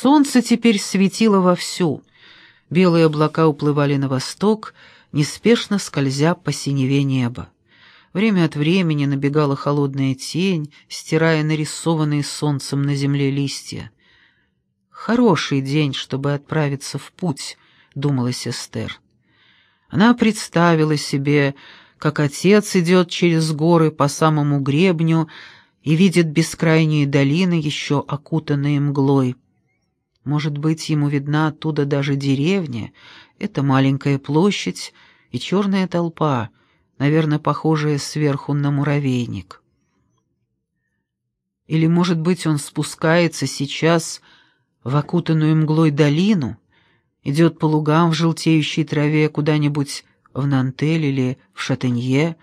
Солнце теперь светило вовсю. Белые облака уплывали на восток, неспешно скользя по синеве неба. Время от времени набегала холодная тень, стирая нарисованные солнцем на земле листья. «Хороший день, чтобы отправиться в путь», — думала Эстер. Она представила себе, как отец идет через горы по самому гребню и видит бескрайние долины, еще окутанные мглой. Может быть, ему видна оттуда даже деревня, это маленькая площадь и черная толпа, наверное, похожая сверху на муравейник. Или, может быть, он спускается сейчас в окутанную мглой долину, идет по лугам в желтеющей траве куда-нибудь в Нантель или в Шатенье,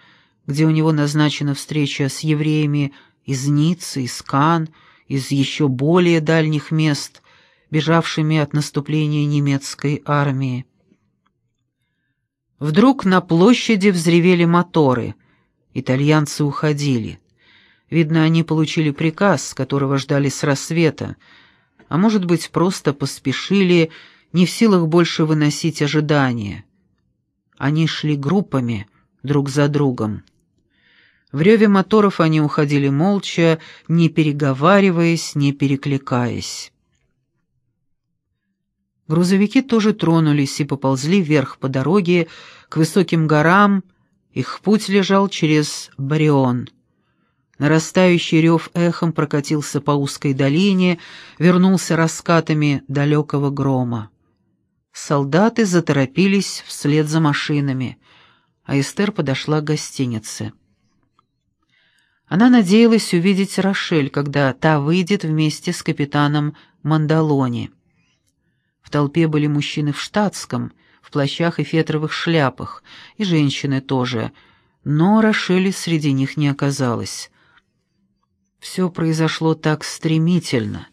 где у него назначена встреча с евреями из Ниццы, из Кан, из еще более дальних мест, бежавшими от наступления немецкой армии. Вдруг на площади взревели моторы. Итальянцы уходили. Видно, они получили приказ, которого ждали с рассвета, а может быть, просто поспешили, не в силах больше выносить ожидания. Они шли группами, друг за другом. В реве моторов они уходили молча, не переговариваясь, не перекликаясь. Грузовики тоже тронулись и поползли вверх по дороге к высоким горам, их путь лежал через Барион. Нарастающий рев эхом прокатился по узкой долине, вернулся раскатами далекого грома. Солдаты заторопились вслед за машинами, а Эстер подошла к гостинице. Она надеялась увидеть Рошель, когда та выйдет вместе с капитаном Мандалони. В толпе были мужчины в штатском, в плащах и фетровых шляпах, и женщины тоже, но Рошели среди них не оказалось. Все произошло так стремительно.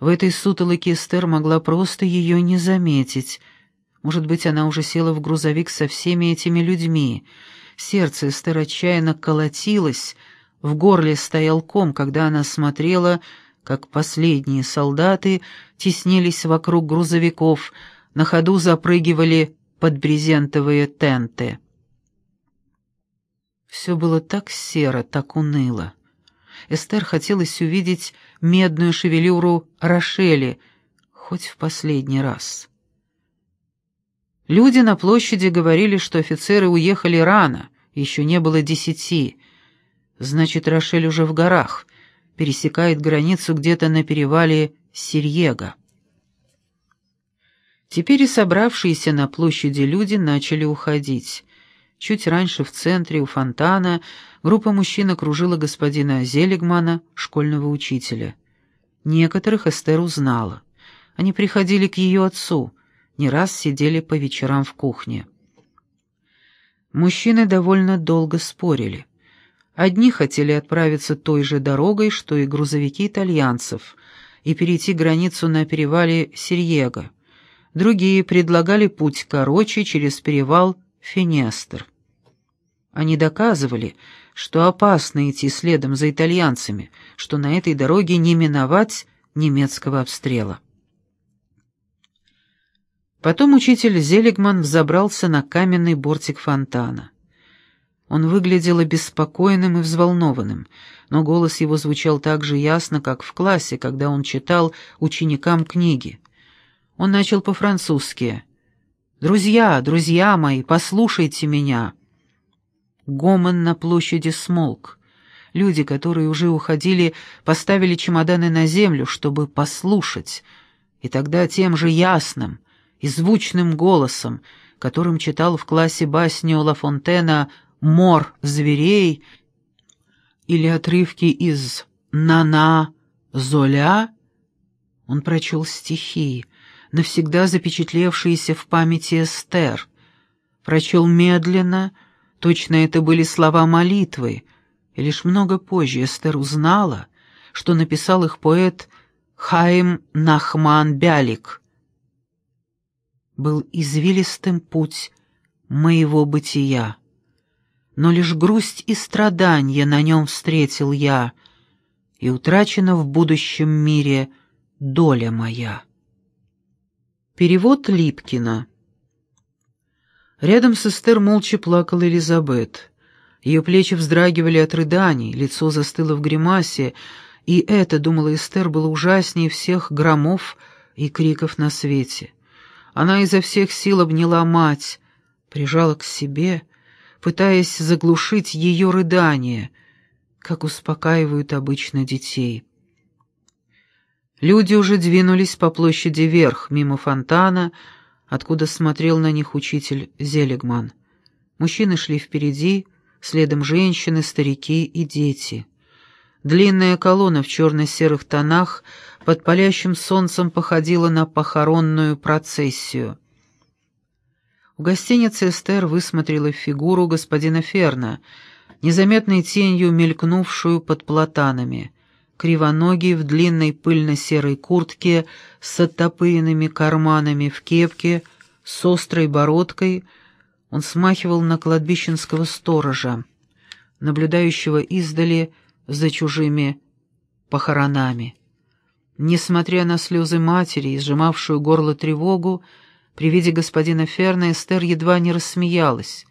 В этой сутолоке Эстер могла просто ее не заметить. Может быть, она уже села в грузовик со всеми этими людьми. Сердце Эстер отчаянно колотилось, в горле стоял ком, когда она смотрела, как последние солдаты теснились вокруг грузовиков, на ходу запрыгивали под брезентовые тенты. Все было так серо, так уныло. Эстер хотелось увидеть медную шевелюру Рошели, хоть в последний раз. Люди на площади говорили, что офицеры уехали рано, еще не было десяти. Значит, Рошель уже в горах, пересекает границу где-то на перевале Сирьега. Теперь и собравшиеся на площади люди начали уходить. Чуть раньше в центре, у фонтана, группа мужчин окружила господина Зелегмана, школьного учителя. Некоторых Эстер узнала. Они приходили к ее отцу, не раз сидели по вечерам в кухне. Мужчины довольно долго спорили. Одни хотели отправиться той же дорогой, что и грузовики итальянцев, и перейти границу на перевале Сирьего. Другие предлагали путь короче через перевал Финестр. Они доказывали, что опасно идти следом за итальянцами, что на этой дороге не миновать немецкого обстрела. Потом учитель Зелегман взобрался на каменный бортик фонтана. Он выглядел обеспокоенным и взволнованным, но голос его звучал так же ясно, как в классе, когда он читал ученикам книги. Он начал по-французски «Друзья, друзья мои, послушайте меня!» Гомон на площади смолк. Люди, которые уже уходили, поставили чемоданы на землю, чтобы послушать. И тогда тем же ясным и звучным голосом, которым читал в классе басню Ла Фонтена «Мор зверей» или отрывки из «Нана Золя», он прочел стихи, навсегда запечатлевшиеся в памяти Эстер. Прочел медленно, точно это были слова молитвы, и лишь много позже Эстер узнала, что написал их поэт Хаим Нахман Бялик. Был извилистым путь моего бытия, но лишь грусть и страдания на нем встретил я, и утрачена в будущем мире доля моя. Перевод Липкина. Рядом с Эстер молча плакала Элизабет. Ее плечи вздрагивали от рыданий, лицо застыло в гримасе, и это, думала Эстер, было ужаснее всех громов и криков на свете. Она изо всех сил обняла мать, прижала к себе, пытаясь заглушить ее рыдание, как успокаивают обычно детей. Люди уже двинулись по площади вверх, мимо фонтана, откуда смотрел на них учитель Зелегман. Мужчины шли впереди, следом женщины, старики и дети. Длинная колонна в черно-серых тонах под палящим солнцем походила на похоронную процессию. У гостиницы Эстер высмотрела фигуру господина Ферна, незаметной тенью мелькнувшую под платанами — кривоногий в длинной пыльно-серой куртке с оттопыренными карманами в кепке, с острой бородкой, он смахивал на кладбищенского сторожа, наблюдающего издали за чужими похоронами. Несмотря на слезы матери сжимавшую горло тревогу, при виде господина Ферна Эстер едва не рассмеялась.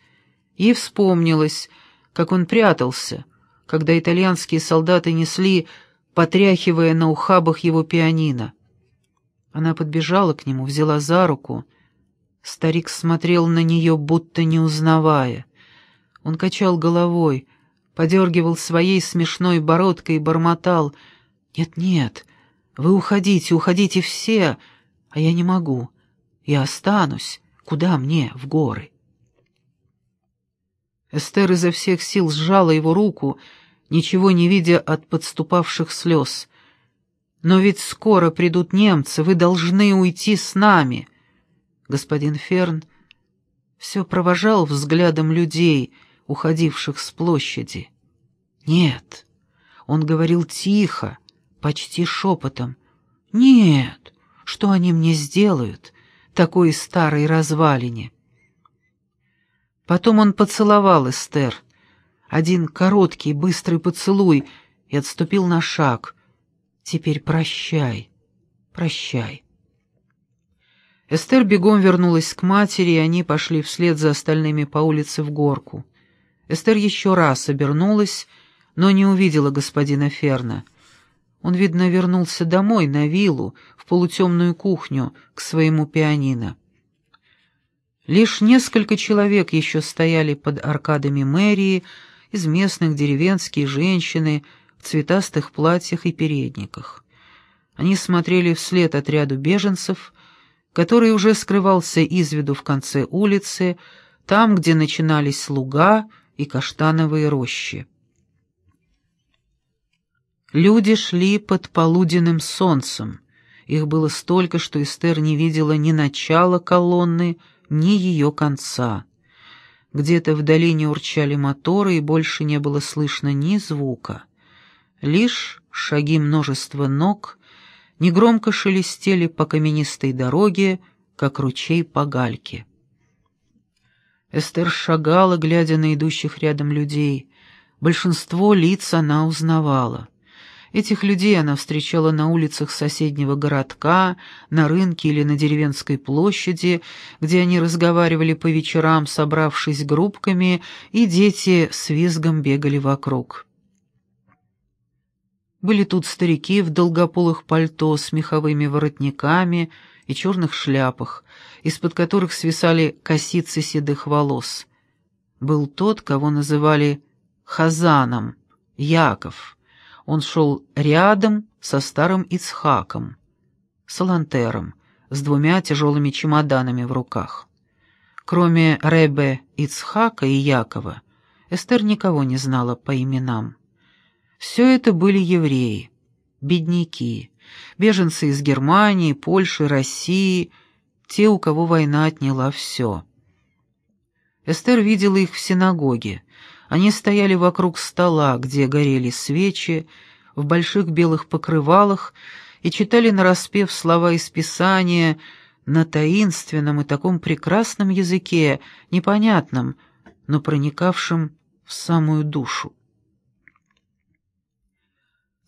Ей вспомнилось, как он прятался, когда итальянские солдаты несли потряхивая на ухабах его пианино. Она подбежала к нему, взяла за руку. Старик смотрел на нее, будто не узнавая. Он качал головой, подергивал своей смешной бородкой и бормотал. «Нет-нет, вы уходите, уходите все, а я не могу. Я останусь. Куда мне? В горы». Эстер изо всех сил сжала его руку ничего не видя от подступавших слез. «Но ведь скоро придут немцы, вы должны уйти с нами!» Господин Ферн все провожал взглядом людей, уходивших с площади. «Нет!» Он говорил тихо, почти шепотом. «Нет! Что они мне сделают, такой старой развалине?» Потом он поцеловал Эстер — один короткий, быстрый поцелуй и отступил на шаг. «Теперь прощай, прощай». Эстер бегом вернулась к матери, и они пошли вслед за остальными по улице в горку. Эстер еще раз обернулась, но не увидела господина Ферна. Он, видно, вернулся домой, на виллу, в полутемную кухню, к своему пианино. Лишь несколько человек еще стояли под аркадами мэрии, из местных деревенские женщины в цветастых платьях и передниках. Они смотрели вслед отряду беженцев, который уже скрывался из виду в конце улицы, там, где начинались луга и каштановые рощи. Люди шли под полуденным солнцем. Их было столько, что Эстер не видела ни начала колонны, ни ее конца. Где-то в долине урчали моторы, и больше не было слышно ни звука. Лишь шаги множества ног негромко шелестели по каменистой дороге, как ручей по гальке. Эстер шагала, глядя на идущих рядом людей. Большинство лиц она узнавала. Этих людей она встречала на улицах соседнего городка, на рынке или на деревенской площади, где они разговаривали по вечерам, собравшись группками, и дети с визгом бегали вокруг. Были тут старики в долгополых пальто с меховыми воротниками и черных шляпах, из-под которых свисали косицы седых волос. Был тот, кого называли Хазаном, Яков — он шел рядом со старым Ицхаком, Салантером, с двумя тяжелыми чемоданами в руках. Кроме Ребе Ицхака и Якова, Эстер никого не знала по именам. Все это были евреи, бедняки, беженцы из Германии, Польши, России, те, у кого война отняла все. Эстер видела их в синагоге, они стояли вокруг стола, где горели свечи, в больших белых покрывалах и читали нараспев слова из Писания на таинственном и таком прекрасном языке, непонятном, но проникавшем в самую душу.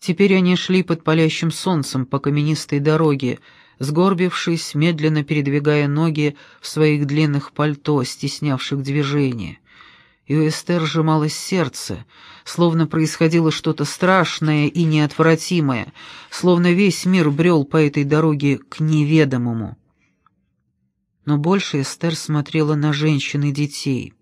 Теперь они шли под палящим солнцем по каменистой дороге, сгорбившись, медленно передвигая ноги в своих длинных пальто, стеснявших движение. И у Эстер сжималось сердце, словно происходило что-то страшное и неотвратимое, словно весь мир брел по этой дороге к неведомому. Но больше Эстер смотрела на женщин и детей.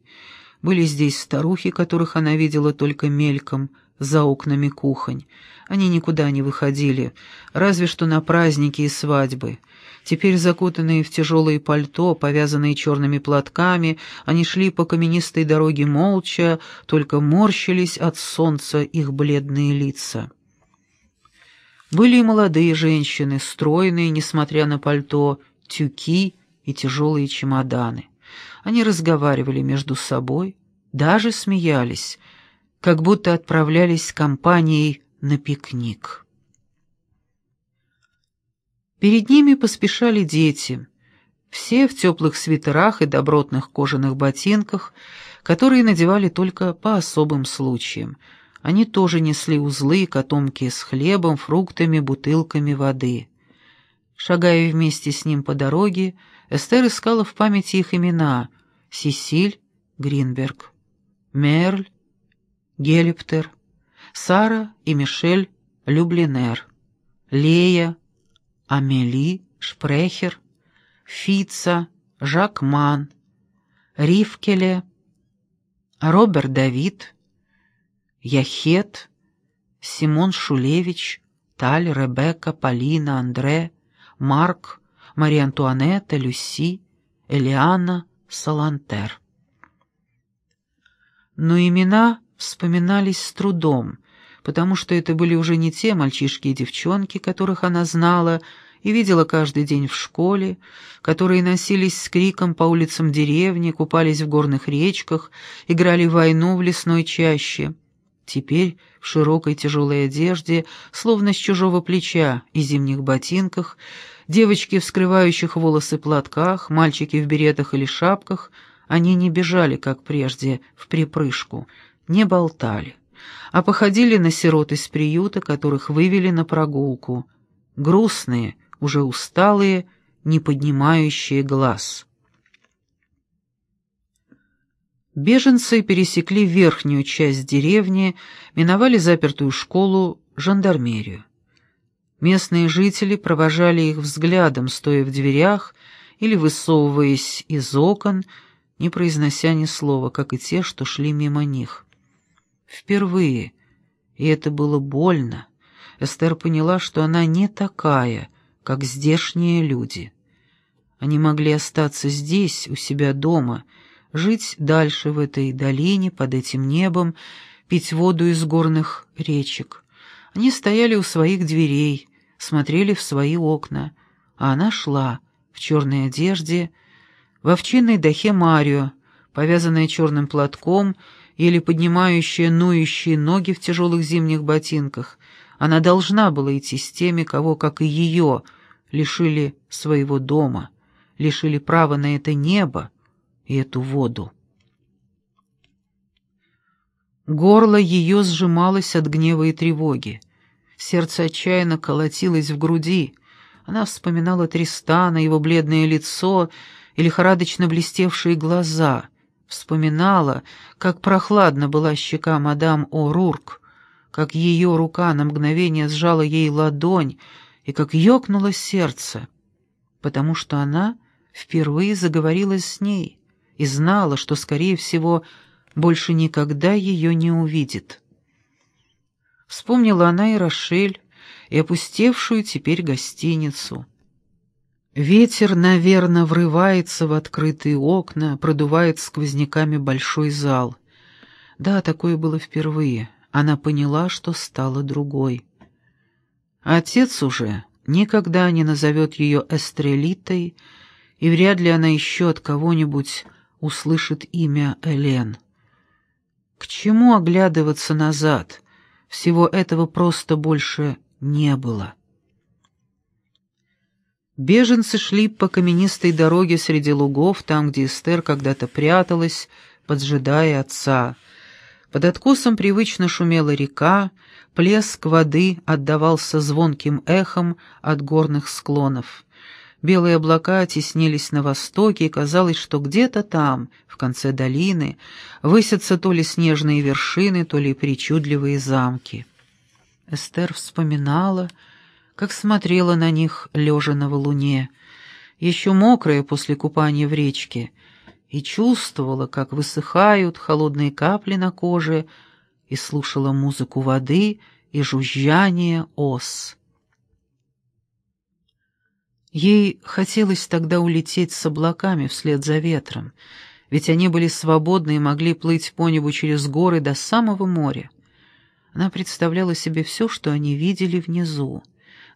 Были здесь старухи, которых она видела только мельком, за окнами кухонь. Они никуда не выходили, разве что на праздники и свадьбы. Теперь закутанные в тяжелые пальто, повязанные черными платками, они шли по каменистой дороге молча, только морщились от солнца их бледные лица. Были и молодые женщины, стройные, несмотря на пальто, тюки и тяжелые чемоданы. Они разговаривали между собой, даже смеялись, как будто отправлялись с компанией на пикник. Перед ними поспешали дети, все в теплых свитерах и добротных кожаных ботинках, которые надевали только по особым случаям. Они тоже несли узлы и котомки с хлебом, фруктами, бутылками воды. Шагая вместе с ним по дороге, Эстер искала в памяти их имена — Сесиль Гринберг, Мерль, Гелиптер, Сара и Мишель Люблинер, Лея, Амели, Шпрехер, Фица, Жакман, Ривкеле, Роберт Давид, Яхет, Симон Шулевич, Таль, Ребекка, Полина, Андре, Марк, Мария Антуанетта, Люси, Элиана, Салантер. Но имена вспоминались с трудом, потому что это были уже не те мальчишки и девчонки, которых она знала и видела каждый день в школе, которые носились с криком по улицам деревни, купались в горных речках, играли в войну в лесной чаще. Теперь в широкой тяжелой одежде, словно с чужого плеча и зимних ботинках, девочки в скрывающих волосы платках, мальчики в беретах или шапках, они не бежали, как прежде, в припрыжку — не болтали, а походили на сирот из приюта, которых вывели на прогулку, грустные, уже усталые, не поднимающие глаз. Беженцы пересекли верхнюю часть деревни, миновали запертую школу, жандармерию. Местные жители провожали их взглядом, стоя в дверях или высовываясь из окон, не произнося ни слова, как и те, что шли мимо них. Впервые. И это было больно. Эстер поняла, что она не такая, как здешние люди. Они могли остаться здесь, у себя дома, жить дальше в этой долине, под этим небом, пить воду из горных речек. Они стояли у своих дверей, смотрели в свои окна, а она шла в черной одежде, в овчинной дахе Марио, повязанная черным платком или поднимающая ноющие ноги в тяжелых зимних ботинках. Она должна была идти с теми, кого, как и ее, лишили своего дома, лишили права на это небо и эту воду. Горло ее сжималось от гнева и тревоги. Сердце отчаянно колотилось в груди. Она вспоминала Тристана, его бледное лицо и лихорадочно блестевшие глаза — Вспоминала, как прохладно была щека мадам О'Рурк, как ее рука на мгновение сжала ей ладонь и как ёкнуло сердце, потому что она впервые заговорила с ней и знала, что, скорее всего, больше никогда ее не увидит. Вспомнила она и Рошель, и опустевшую теперь гостиницу — Ветер, наверное, врывается в открытые окна, продувает сквозняками большой зал. Да, такое было впервые. Она поняла, что стала другой. Отец уже никогда не назовет ее эстрелитой, и вряд ли она еще от кого-нибудь услышит имя Элен. К чему оглядываться назад? Всего этого просто больше не было. Беженцы шли по каменистой дороге среди лугов, там, где Эстер когда-то пряталась, поджидая отца. Под откосом привычно шумела река, плеск воды отдавался звонким эхом от горных склонов. Белые облака теснились на востоке, и казалось, что где-то там, в конце долины, высятся то ли снежные вершины, то ли причудливые замки. Эстер вспоминала, как смотрела на них, лежа на валуне, еще мокрая после купания в речке, и чувствовала, как высыхают холодные капли на коже, и слушала музыку воды и жужжание ос. Ей хотелось тогда улететь с облаками вслед за ветром, ведь они были свободны и могли плыть по небу через горы до самого моря. Она представляла себе все, что они видели внизу.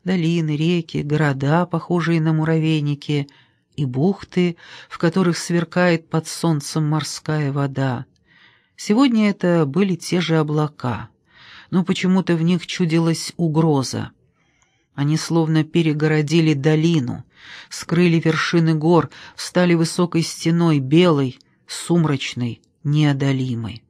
Долины, реки, города, похожие на муравейники, и бухты, в которых сверкает под солнцем морская вода. Сегодня это были те же облака, но почему-то в них чудилась угроза. Они словно перегородили долину, скрыли вершины гор, встали высокой стеной, белой, сумрачной, неодолимой.